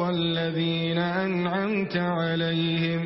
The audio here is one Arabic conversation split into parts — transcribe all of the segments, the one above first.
الذين أنعمت عليهم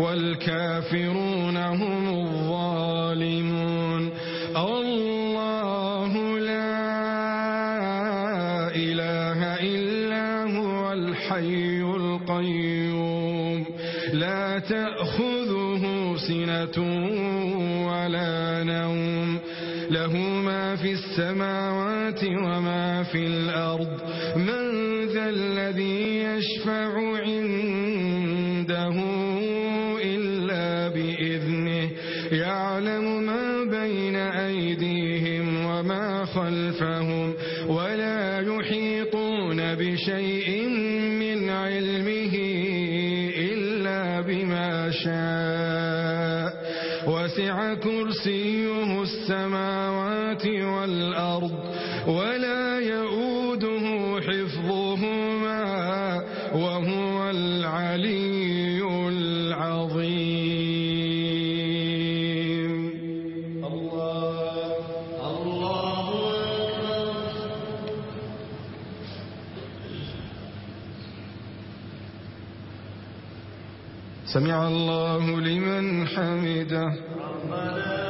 والكافرون هم الظالمون. الله لا إله إلا هو الحي القيوم. لا تأخذه سنة ولا نوم. له ما في السماء وهو العلي العظيم. الله الله أكبر سمع الله لمن حمده. ربنا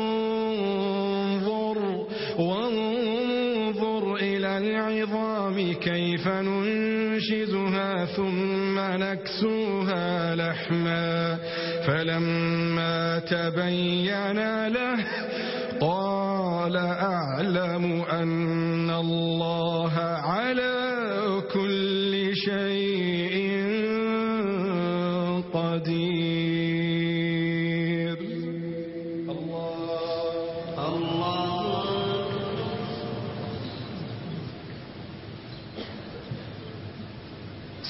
ثم نكسوها لحما فلما تبين له قال أعلم أن الله على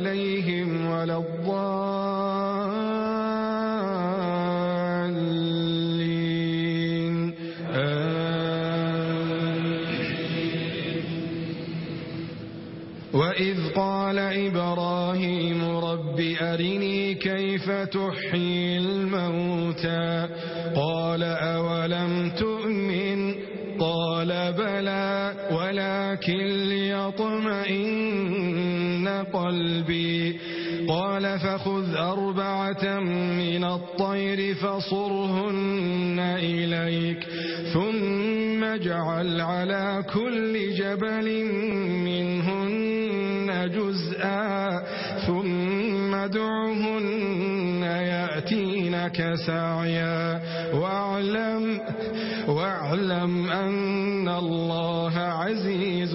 عليهم ولا الضالين. وإذ قال إبراهيم رب أرني كيف تحيي الموتى؟ قال أولم تؤمن؟ قال بلى ولكن ليطمئن فخذ أربعة من الطير فصرهن إليك ثم اجعل على كل جبل منهن جزءا ثم دعهن يأتينك سعيا واعلم, واعلم أن الله عزيز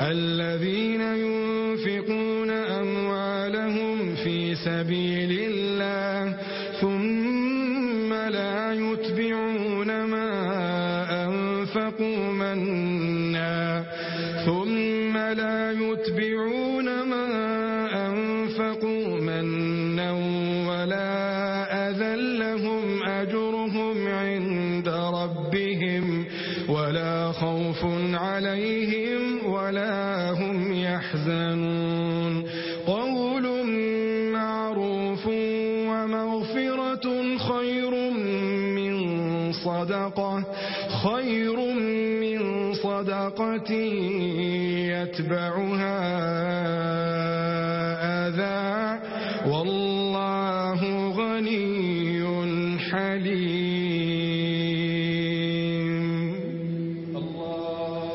الذين يؤمنون يتبعها أذى. والله غني حليم. الله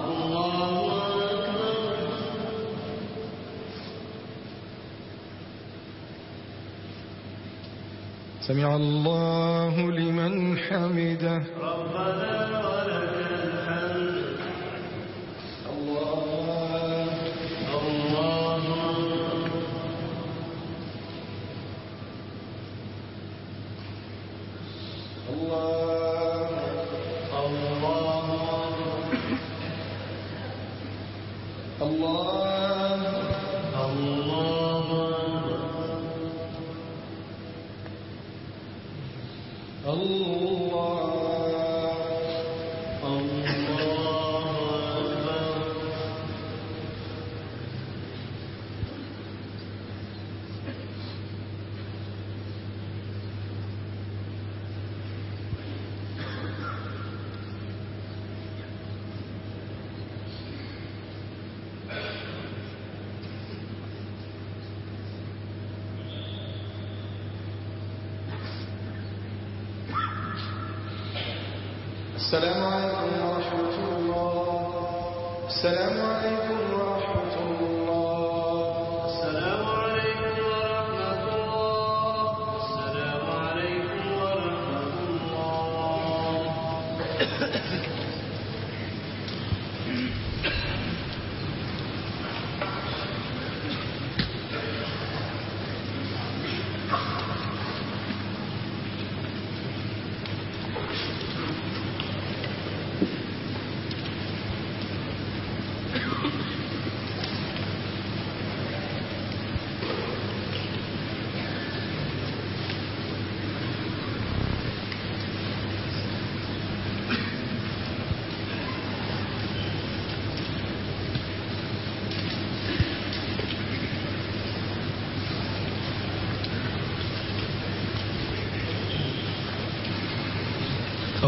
الله أكبر سمع الله لمن حمده. اللہ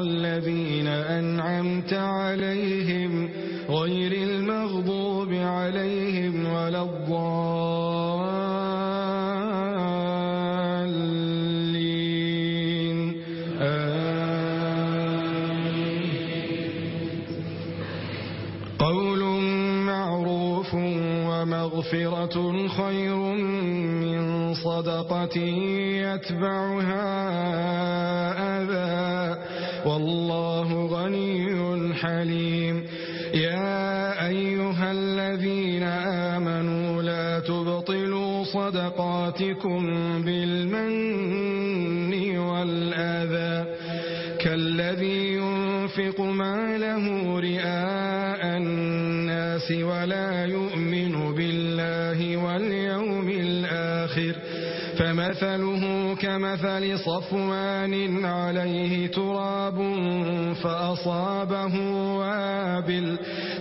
الذين أنعمت عليهم غير المغضوب عليهم ولا الضالين. قول معروف ومغفرة خير من صدقة يتبعها طاعتكم بالمن والأذى كالذي ينفق ماله رئاء الناس ولا يؤمن بالله واليوم الآخر فمثله كمثل صفوان عليه تراب فأصابه وابل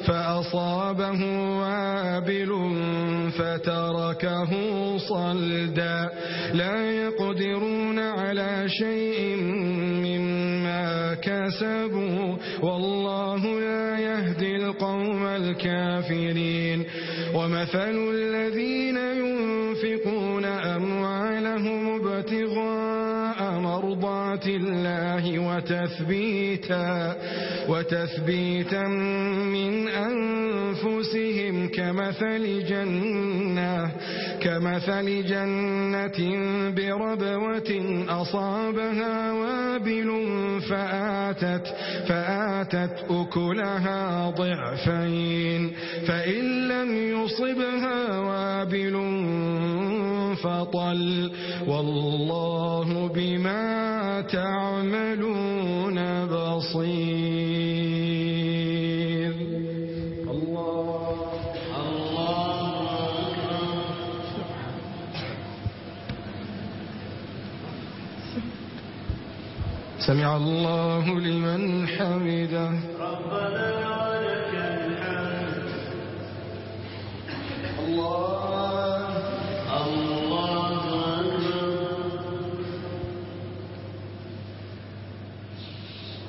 فأصابه وابل فتركه صلدا لا يقدرون على شيء مما كسبوا والله لا يهدي القوم الكافرين ومثل الذين وتثبيتا وتثبيتا من أنفسهم كمثل جنة كمثل جنة بربوة أصابها وابل فآتت فآتت أكلها ضعفين فإن لم يصبها وابل فطل والله بما تعملون بصير. الله سمع الله لمن حمده.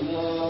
الله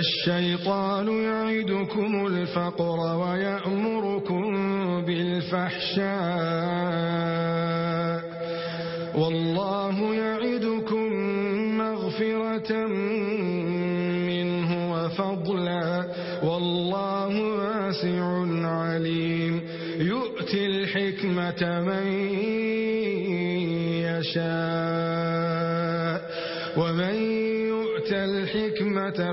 والشيطان يعدكم الفقر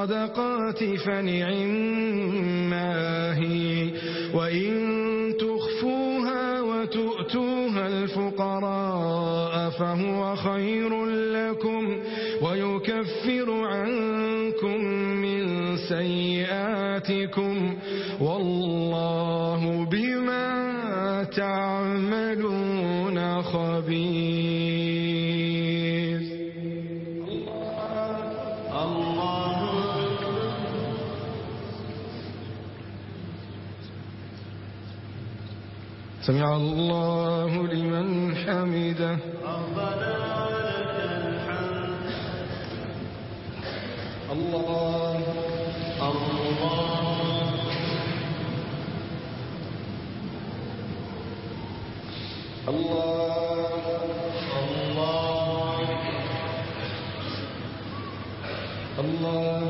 الصدقات فنعم ما هي وإن تخفوها وتؤتوها الفقراء فهو خير لكم ويكفر عنكم من سيئاتكم. والله سمع الله لمن حمده ربنا لك الحمد الله الله الله الله الله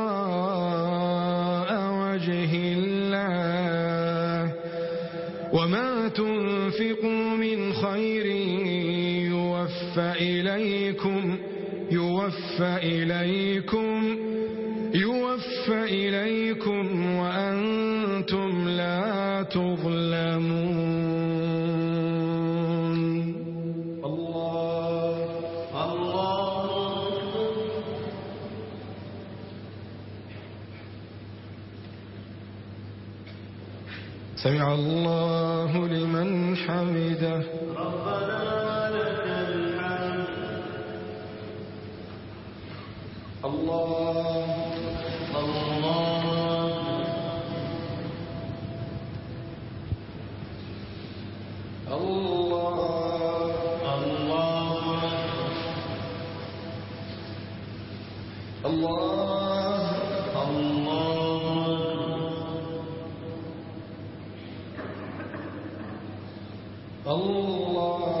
يوفى إليكم يوفى إليكم الله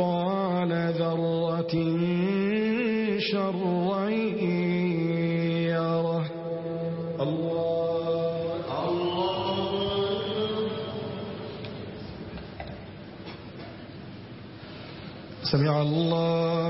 مثقال ذرة شرا يره. الله سمع الله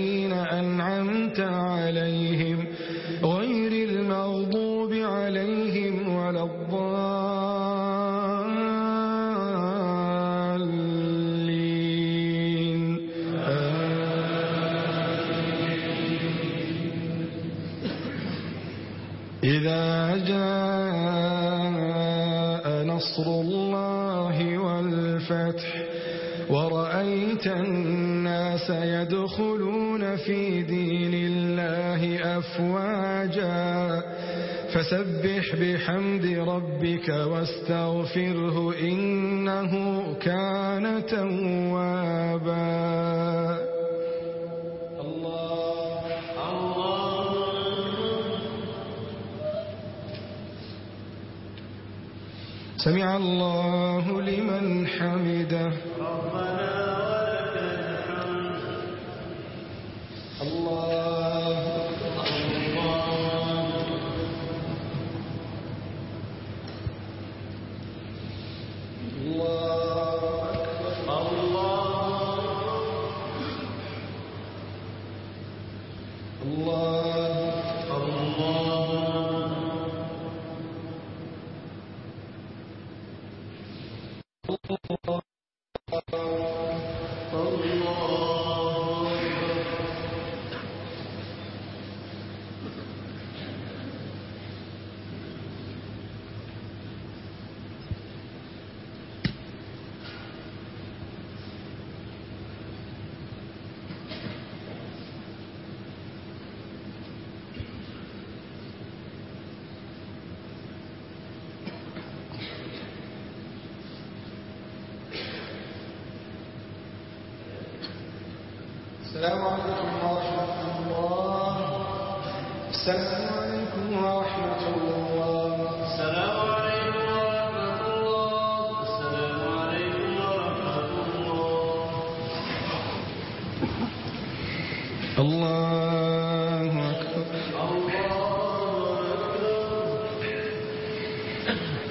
أوابا سمع الله لمن حمده.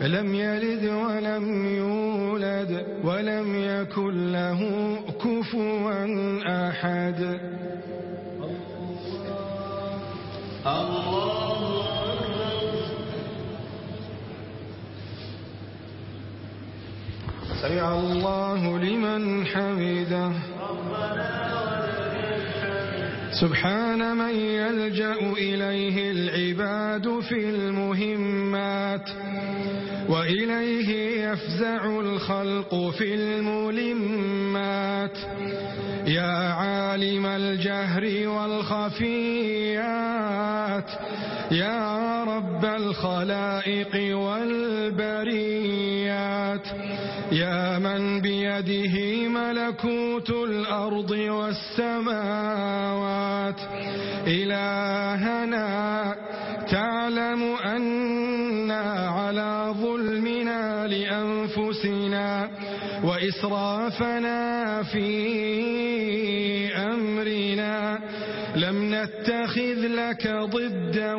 لم يلد ولم يولد ولم يكن له كفوا أحد. الله سمع الله لمن حمده. سبحان من يلجأ إليه العباد في المهمات. وإليه يفزع الخلق في الملمات. يا عالم الجهر والخفيات يا رب الخلائق والبريات. يا من بيده ملكوت الأرض والسماوات. إلهنا تعلم أن على ظلمنا لأنفسنا وإسرافنا في أمرنا لم نتخذ لك ضدا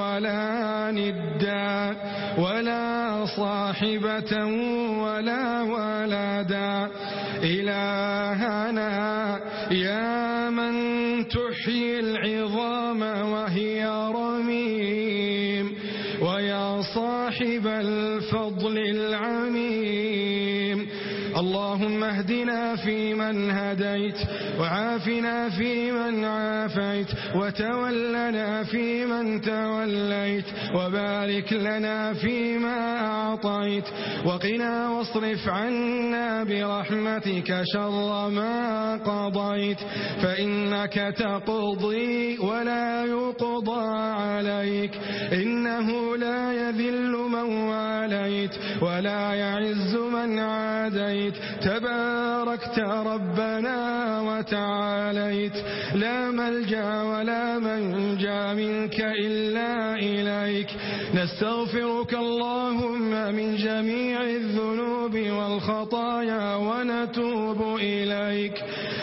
ولا ندا ولا صاحبة ولا ولدا إلهنا يا من تحيي العظام صاحب الفضل العالي. اللهم اهدنا فيمن هديت وعافنا فيمن عافيت وتولنا فيمن توليت وبارك لنا فيما أعطيت وقنا واصرف عنا برحمتك شر ما قضيت فإنك تقضي ولا يقضى عليك إنه لا يذل من واليت ولا يعز من عاديت تباركت ربنا وتعاليت لا ملجأ ولا منجأ منك إلا إليك. نستغفرك اللهم من جميع الذنوب والخطايا ونتوب إليك.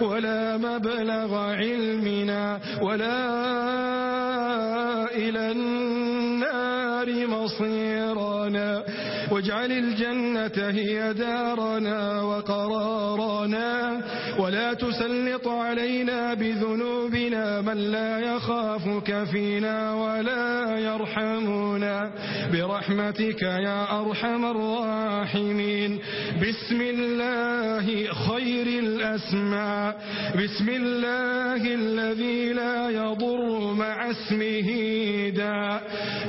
ولا مبلغ علمنا ولا إلى النار مصيرنا. واجعل الجنة هي دارنا وقرارنا ولا تسلط علينا بذنوبنا من لا يخافك فينا ولا يرحمنا. برحمتك يا أرحم الراحمين. بسم الله خير الأسماء. بسم الله الذي لا يضر مع اسمه داء.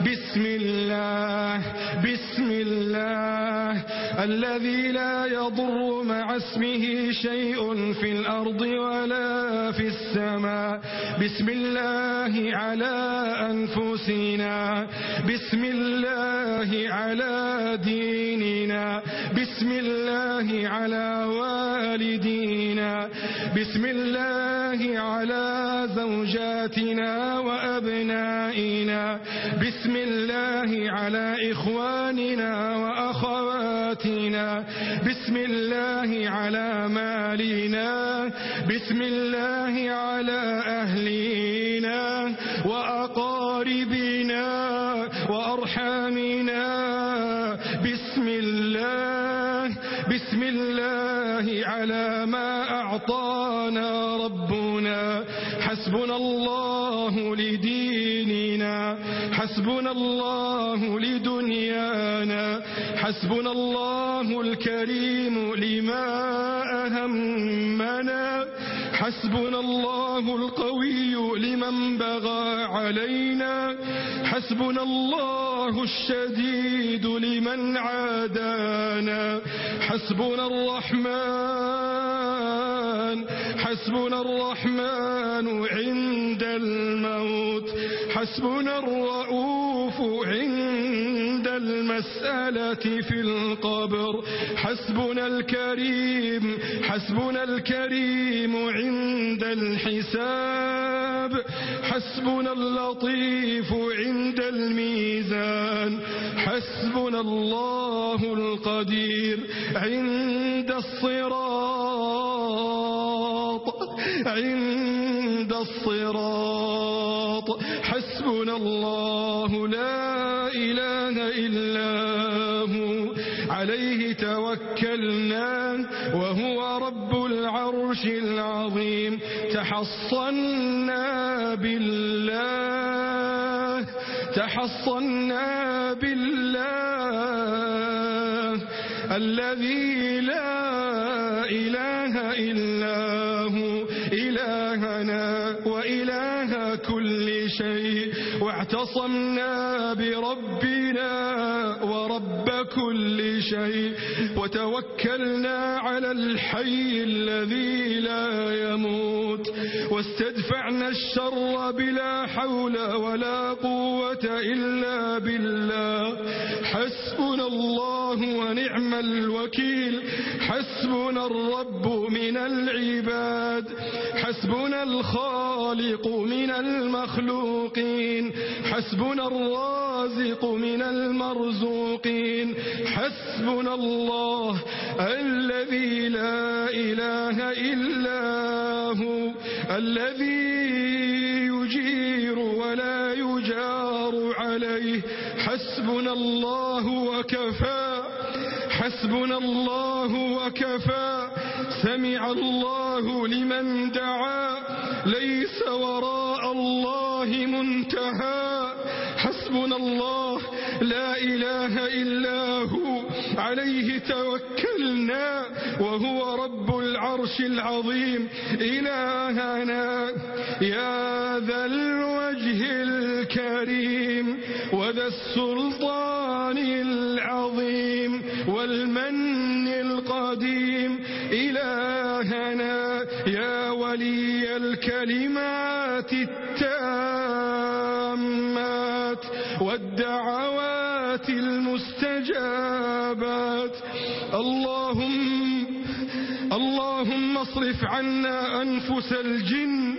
بسم الله بسم الله الله الذي لا يضر مع اسمه شيء في الأرض ولا في السماء. بسم الله على أنفسنا. بسم الله على ديننا. بسم الله على والدينا. بسم الله على زوجاتنا وأبنائنا. بسم الله على زوجاتنا وأبنائنا بسم الله على إخواننا وأخواتنا. بسم الله على مالينا بسم الله على أهلينا وأقاربنا وأرحامنا. بسم الله بسم الله على ما أعطانا ربنا. حسبنا الله حسبنا الله لدنيانا حسبنا الله الكريم لما أهمنا حسبنا الله القوي لمن بغى علينا حسبنا الله الشديد لمن عادانا. حسبنا الرحمن. حسبنا الرحمن عند الموت. حسبنا الرؤوف عند المسألة في القبر. حسبنا الكريم. حسبنا الكريم عند الحساب. الحساب حسبنا اللطيف عند الميزان. حسبنا الله القدير عند الصراط. عند الصراط. حسبنا الله لا إله إلا هو. عليه توكلنا وهو رب العرش العظيم. تحصنا بالله تحصنا بالله. الذي لا إله إلا هو إلهنا وإله كل شيء. واعتصمنا بربنا ورب كل شيء وتوكلنا على الحي الذي لا يموت واستدفعنا الشر بلا حول ولا قوة إلا بالله. حسبنا الله ونعم الوكيل. حسبنا الرب من العباد. حسبنا الخالق من المخلوقين. حسبنا الرازق من المرزوقين. الظالمين حسبنا الله الذي لا إله إلا هو الذي يجير ولا يجار عليه. حسبنا الله وكفى. حسبنا الله وكفى. سمع الله لمن دعا. ليس وراء الله منتهى. حسبنا الله لا إله إلا هو. عليه توكلنا وهو رب العرش العظيم. إلهنا يا ذا الوجه الكريم. وذا السلطان العظيم. والمن القديم. إلهنا يا ولي الكلمات التالي واصرف عنا أنفس الجن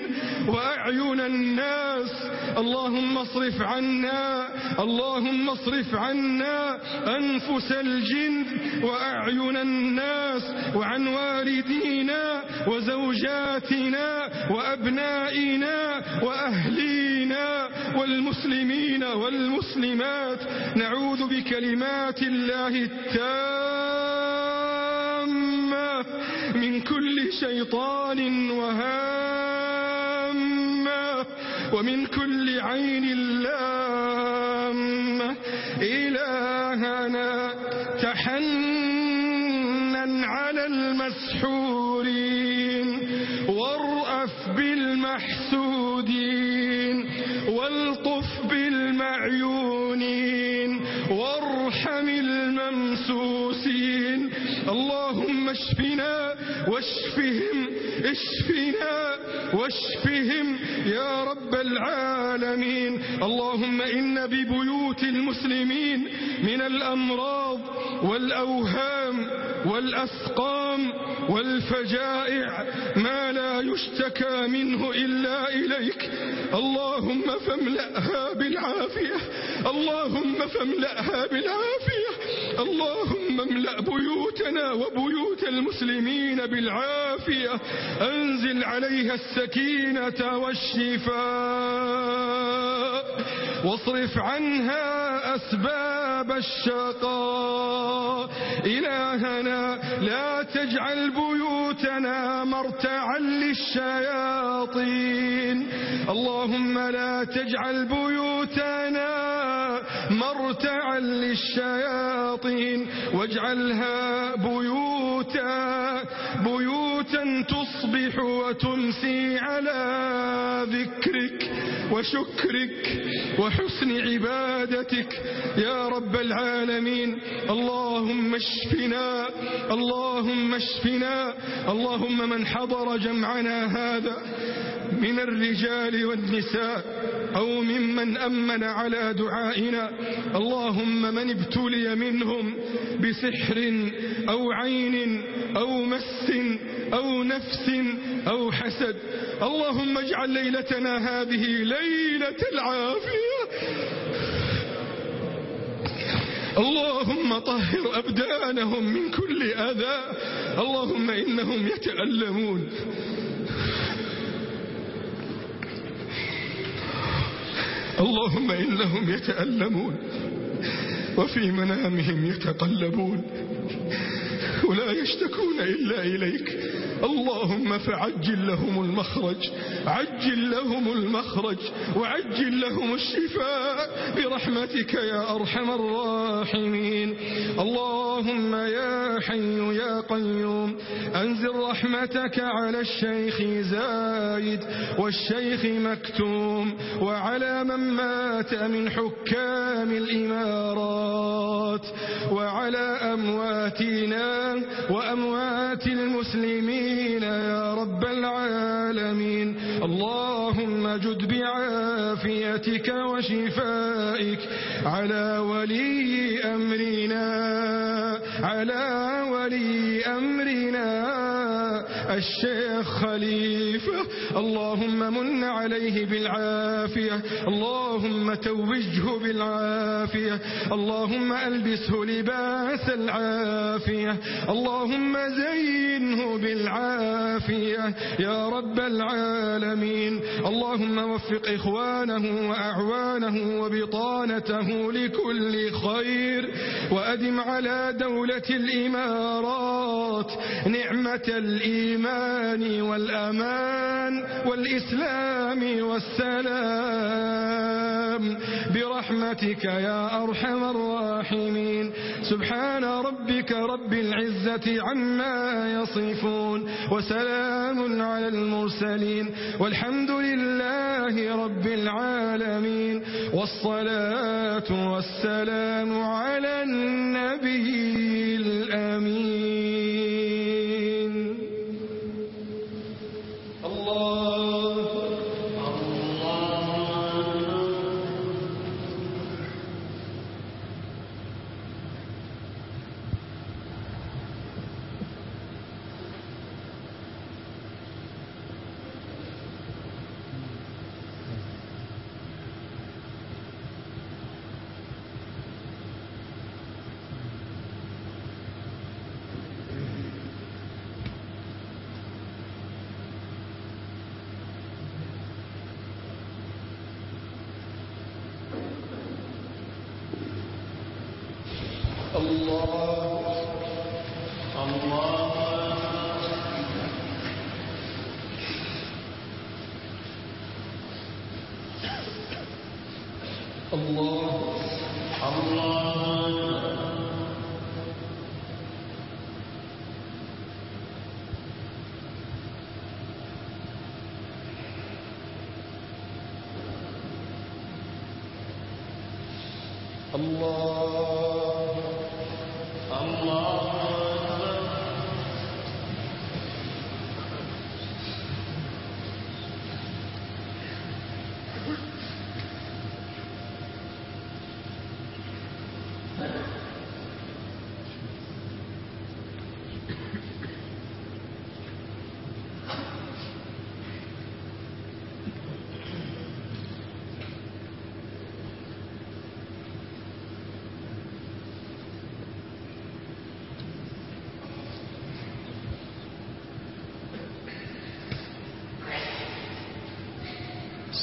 وأعين الناس. اللهم اصرف عنا اللهم اصرف عنا أنفس الجن وأعين الناس وعن والدينا وزوجاتنا وأبنائنا وأهلينا والمسلمين والمسلمات. نعوذ بكلمات الله التام من كل شيطان وهامة ومن كل عين لامة. إلهنا تحنن على المسحورين. واشفنا واشفهم اشفنا واشفهم يا رب العالمين. اللهم إن ببيوت المسلمين من الأمراض والأوهام والأسقام والفجائع ما لا يشتكى منه إلا إليك. اللهم فاملأها بالعافية. اللهم فاملأها بالعافية. اللهم املأ بيوتنا وبيوت المسلمين بالعافية. أنزل عليها السكينة والشفاء. واصرف عنها أسباب الشقاء. إلهنا لا تجعل بيوتنا مرتعا للشياطين. اللهم لا تجعل بيوتنا مرتعا للشياطين واجعلها بيوتا بيوتا تصبح وتمسي على ذكرك وشكرك وحسن عبادتك. يا رب العالمين اللهم اشفنا اللهم اشفنا اللهم من حضر جمعنا هذا من الرجال والنساء. أو ممن أمن على دعائنا. اللهم من ابتلي منهم بسحر أو عين أو مس أو نفس أو حسد. اللهم اجعل ليلتنا هذه ليلة العافية. اللهم طهر أبدانهم من كل أذى. اللهم إنهم يتألمون. اللهم إنهم يتألمون وفي منامهم يتقلبون ولا يشتكون إلا إليك. اللهم فعجل لهم المخرج عجل لهم المخرج وعجل لهم الشفاء برحمتك يا أرحم الراحمين. اللهم يا حي يا قيوم أنزل رحمتك على الشيخ زايد والشيخ مكتوم وعلى من مات من حكام الإمارات وعلى أمواتنا وأموات المسلمين يا رب العالمين. اللهم جد بعافيتك وشفائك على ولي أمرنا على ولي أمرنا. الشيخ خليفة. اللهم من عليه بالعافية. اللهم توجه بالعافية. اللهم ألبسه لباس العافية. اللهم زينه بالعافية. يا رب العالمين. اللهم وفق إخوانه وأعوانه وبطانته لكل خير. وأدم على دولة الإمارات نعمة الإيمان. والإيمان والأمان والإسلام والسلام برحمتك يا أرحم الراحمين سبحان ربك رب العزة عما يصفون وسلام على المرسلين والحمد لله رب العالمين والصلاة والسلام على النبي الأمين الله الله